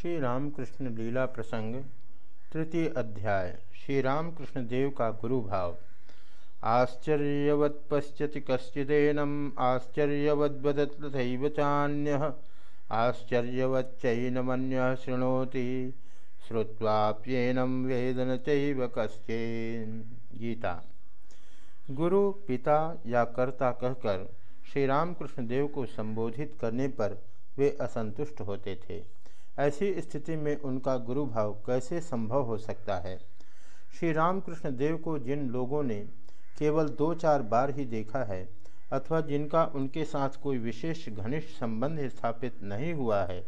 श्री रामकृष्ण लीला प्रसंग, तृतीय अध्याय श्री रामकृष्ण देव का गुरु भाव आश्चर्यवत् पश्यति कश्चिदेनम आश्चर्यवद्वदत तथैव चान्य, आश्चर्यवच्चैनमन्य शृणोति श्रुवाप्येनम वेदन कश्चेन। गीता। गुरु, पिता या कर्ता कहकर श्री रामकृष्ण देव को संबोधित करने पर वे असंतुष्ट होते थे। ऐसी स्थिति में उनका गुरु भाव कैसे संभव हो सकता है? श्री रामकृष्ण देव को जिन लोगों ने केवल दो चार बार ही देखा है, अथवा जिनका उनके साथ कोई विशेष घनिष्ठ संबंध स्थापित नहीं हुआ है,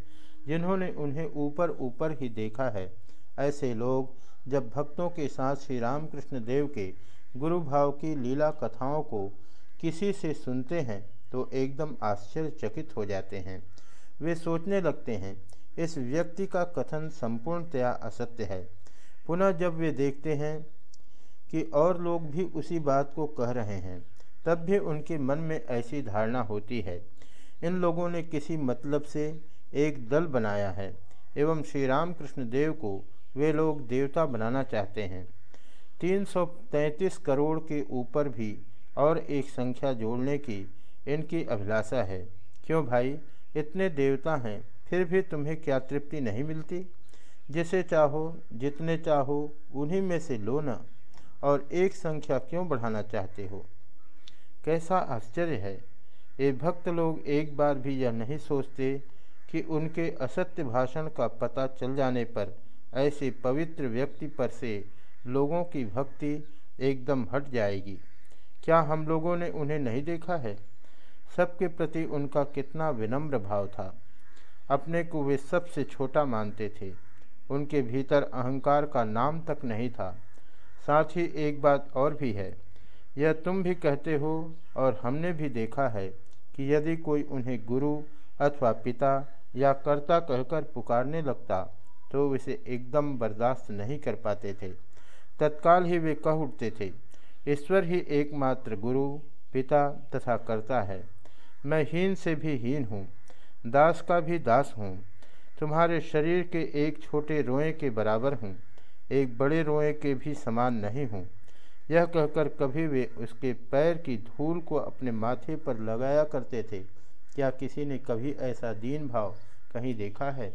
जिन्होंने उन्हें ऊपर ऊपर ही देखा है, ऐसे लोग जब भक्तों के साथ श्री रामकृष्ण देव के गुरु भाव की लीला कथाओं को किसी से सुनते हैं तो एकदम आश्चर्यचकित हो जाते हैं। वे सोचने लगते हैं इस व्यक्ति का कथन संपूर्णतया असत्य है। पुनः जब वे देखते हैं कि और लोग भी उसी बात को कह रहे हैं, तब भी उनके मन में ऐसी धारणा होती है। इन लोगों ने किसी मतलब से एक दल बनाया है एवं श्री रामकृष्ण देव को वे लोग देवता बनाना चाहते हैं। 333 करोड़ के ऊपर भी और एक संख्या जोड़ने की इनकी अभिलाषा है। क्यों भाई? इतने देवता हैं। फिर भी तुम्हें क्या तृप्ति नहीं मिलती? जिसे चाहो, जितने चाहो, उन्हीं में से लो न, और एक संख्या क्यों बढ़ाना चाहते हो? कैसा आश्चर्य है! ये भक्त लोग एक बार भी यह नहीं सोचते कि उनके असत्य भाषण का पता चल जाने पर, ऐसे पवित्र व्यक्ति पर से लोगों की भक्ति एकदम हट जाएगी। क्या हम लोगों ने उन्हें नहीं देखा है? सबके प्रति उनका कितना विनम्र भाव था। अपने को वे सबसे छोटा मानते थे। उनके भीतर अहंकार का नाम तक नहीं था। साथ ही एक बात और भी है। यह तुम भी कहते हो और हमने भी देखा है कि यदि कोई उन्हें गुरु अथवा पिता या कर्ता कहकर पुकारने लगता तो उसे एकदम बर्दाश्त नहीं कर पाते थे। तत्काल ही वे कह उठते थे, ईश्वर ही एकमात्र गुरु, पिता तथा कर्ता है। मैं हीन से भी हीन हूँ। दास का भी दास हूँ। तुम्हारे शरीर के एक छोटे रोए के बराबर हूँ। एक बड़े रोए के भी समान नहीं हूँ। यह कहकर कभी वे उसके पैर की धूल को अपने माथे पर लगाया करते थे। क्या किसी ने कभी ऐसा दीन भाव कहीं देखा है?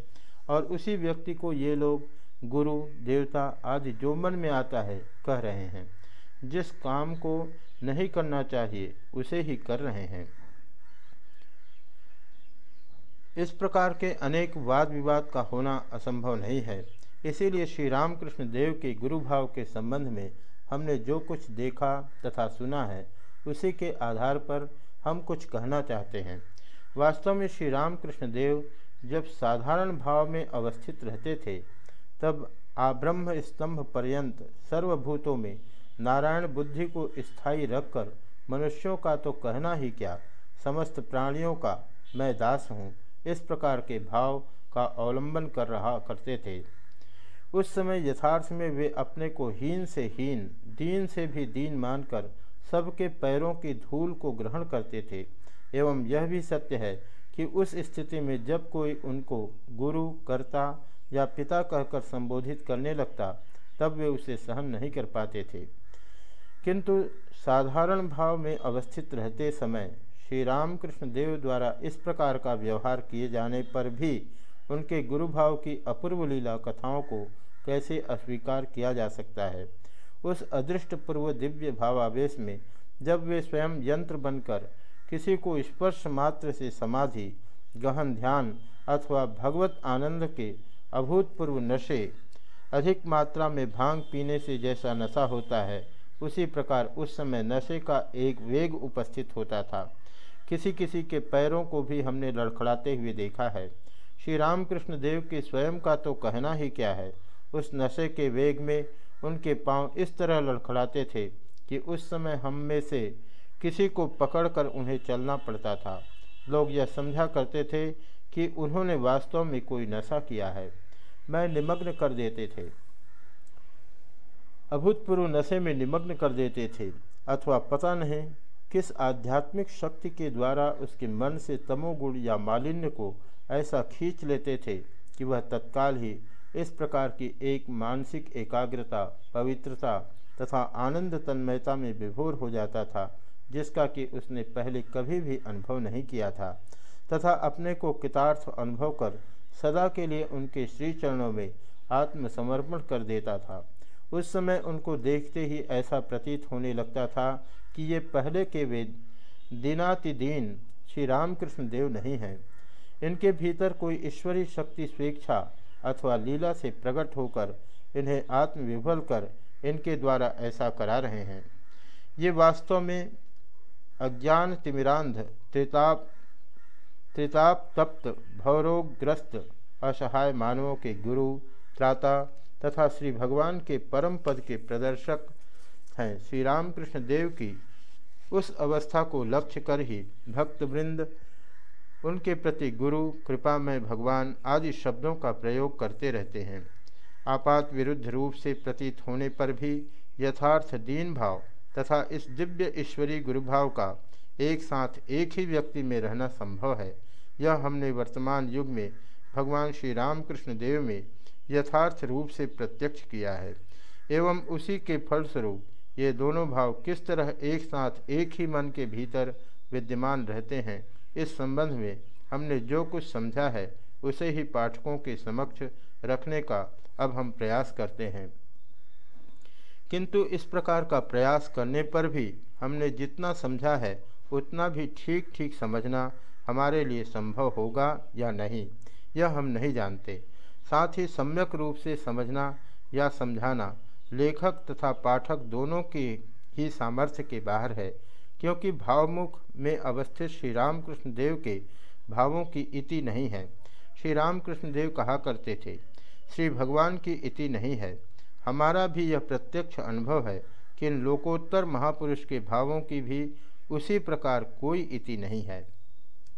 और उसी व्यक्ति को ये लोग, गुरु, देवता आदि जो मन में आता है, कह रहे हैं। जिस काम को नहीं करना चाहिए, उसे ही कर रहे हैं। इस प्रकार के अनेक वाद विवाद का होना असंभव नहीं है। इसीलिए श्री रामकृष्ण देव के गुरु भाव के संबंध में हमने जो कुछ देखा तथा सुना है, उसी के आधार पर हम कुछ कहना चाहते हैं। वास्तव में श्री रामकृष्ण देव जब साधारण भाव में अवस्थित रहते थे, तब आब्रह्म स्तंभ पर्यंत सर्वभूतों में नारायण बुद्धि को स्थायी रखकर मनुष्यों का तो कहना ही क्या, समस्त प्राणियों का मैं दास हूँ। इस प्रकार के भाव का अवलंबन कर रहा करते थे। उस समय यथार्थ में वे अपने को हीन से हीन, दीन से भी दीन मानकर सबके पैरों की धूल को ग्रहण करते थे। एवं यह भी सत्य है कि उस स्थिति में जब कोई उनको गुरु, कर्ता या पिता कहकर संबोधित करने लगता, तब वे उसे सहन नहीं कर पाते थे। किंतु साधारण भाव में अवस्थित रहते समय श्री रामकृष्ण देव द्वारा इस प्रकार का व्यवहार किए जाने पर भी उनके गुरु भाव की अपूर्व लीला कथाओं को कैसे अस्वीकार किया जा सकता है? उस अदृष्ट पूर्व दिव्य भावावेश में जब वे स्वयं यंत्र बनकर किसी को स्पर्श मात्र से समाधि, गहन ध्यान अथवा भगवत आनंद के अभूतपूर्व नशे अधिक मात्रा में भाँग पीने से जैसा नशा होता है, उसी प्रकार उस समय नशे का एक वेग उपस्थित होता था। किसी किसी के पैरों को भी हमने लड़खड़ाते हुए देखा है। श्री रामकृष्ण देव के स्वयं का तो कहना ही क्या है? उस नशे के वेग में उनके पाँव इस तरह लड़खड़ाते थे कि उस समय हम में से किसी को पकड़कर उन्हें चलना पड़ता था। लोग यह समझा करते थे कि उन्होंने वास्तव में कोई नशा किया है। मैं निमग्न कर देते थे। अभूतपूर्व नशे में निमग्न कर देते थे, अथवा पता नहीं किस आध्यात्मिक शक्ति के द्वारा उसके मन से तमोगुण या मालिन्य को ऐसा खींच लेते थे कि वह तत्काल ही इस प्रकार की एक मानसिक एकाग्रता, पवित्रता तथा आनंद तन्मयता में विभोर हो जाता था, जिसका कि उसने पहले कभी भी अनुभव नहीं किया था। तथा अपने को कितार्थ अनुभव कर सदा के लिए उनके श्री चरणों में आत्मसमर्पण कर देता था। उस समय उनको देखते ही ऐसा प्रतीत होने लगता था कि ये पहले के वे दिनातिदीन श्री रामकृष्ण देव नहीं हैं। इनके भीतर कोई ईश्वरीय शक्ति स्वेच्छा अथवा लीला से प्रकट होकर इन्हें आत्मविभल कर इनके द्वारा ऐसा करा रहे हैं। ये वास्तव में अज्ञान तिमिरांध त्रिताप त्रिताप तप्त भवरोग्रस्त असहाय मानवों के गुरु, त्राता तथा श्री भगवान के परम पद के प्रदर्शक हैं। श्री रामकृष्ण देव की उस अवस्था को लक्ष्य कर ही भक्तवृंद, उनके प्रति गुरु कृपामय भगवान आदि शब्दों का प्रयोग करते रहते हैं। आपात विरुद्ध रूप से प्रतीत होने पर भी यथार्थ दीन भाव तथा इस दिव्य ईश्वरीय गुरुभाव का एक साथ एक ही व्यक्ति में रहना संभव है। यह हमने वर्तमान युग में भगवान श्री रामकृष्ण देव में यथार्थ रूप से प्रत्यक्ष किया है। एवं उसी के फलस्वरूप ये दोनों भाव किस तरह एक साथ, एक ही मन के भीतर विद्यमान रहते हैं, इस संबंध में हमने जो कुछ समझा है, उसे ही पाठकों के समक्ष रखने का अब हम प्रयास करते हैं। किंतु इस प्रकार का प्रयास करने पर भी हमने जितना समझा है, उतना भी ठीक ठीक समझना हमारे लिए संभव होगा या नहीं, यह हम नहीं जानते। साथ ही सम्यक रूप से समझना या समझाना लेखक तथा पाठक दोनों के ही सामर्थ्य के बाहर है, क्योंकि भावमुख में अवस्थित श्री रामकृष्ण देव के भावों की इति नहीं है। श्री रामकृष्ण देव कहा करते थे, श्री भगवान की इति नहीं है। हमारा भी यह प्रत्यक्ष अनुभव है कि इन लोकोत्तर महापुरुष के भावों की भी उसी प्रकार कोई इति नहीं है।